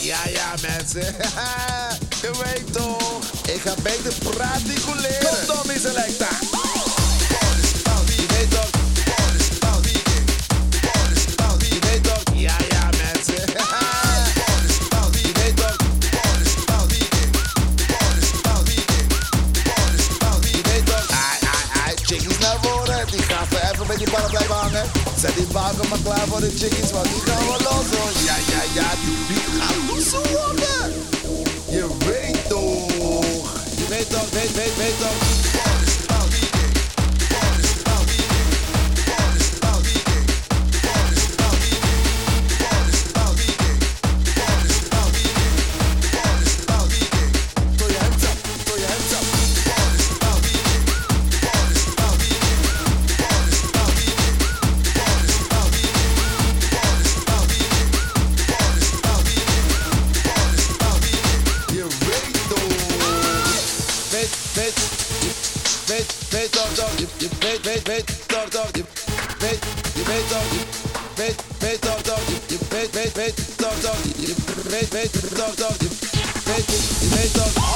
Ja, ja, mensen. Je weet toch. Ik ga beter praticuleren. Kom dan, Miss Selecta. Je weet toch. Je weet toch. Ja, ja, mensen. Je weet toch. Je weet toch. Ai, ai, ai. Chickies naar voren. Die gasten even met die ballen blijven hangen. Zet die wagen maar klaar voor de chickies. Want die gaan we los. Weet toch, weet, weet, Weet, weet, je weet, weet toch, toch. Je, je weet, weet, weet toch, toch. Je weet, je weet toch. Je weet, weet toch, toch. Je, je weet, weet, weet toch, toch. Je weet, weet toch, toch. Je weet, je weet toch.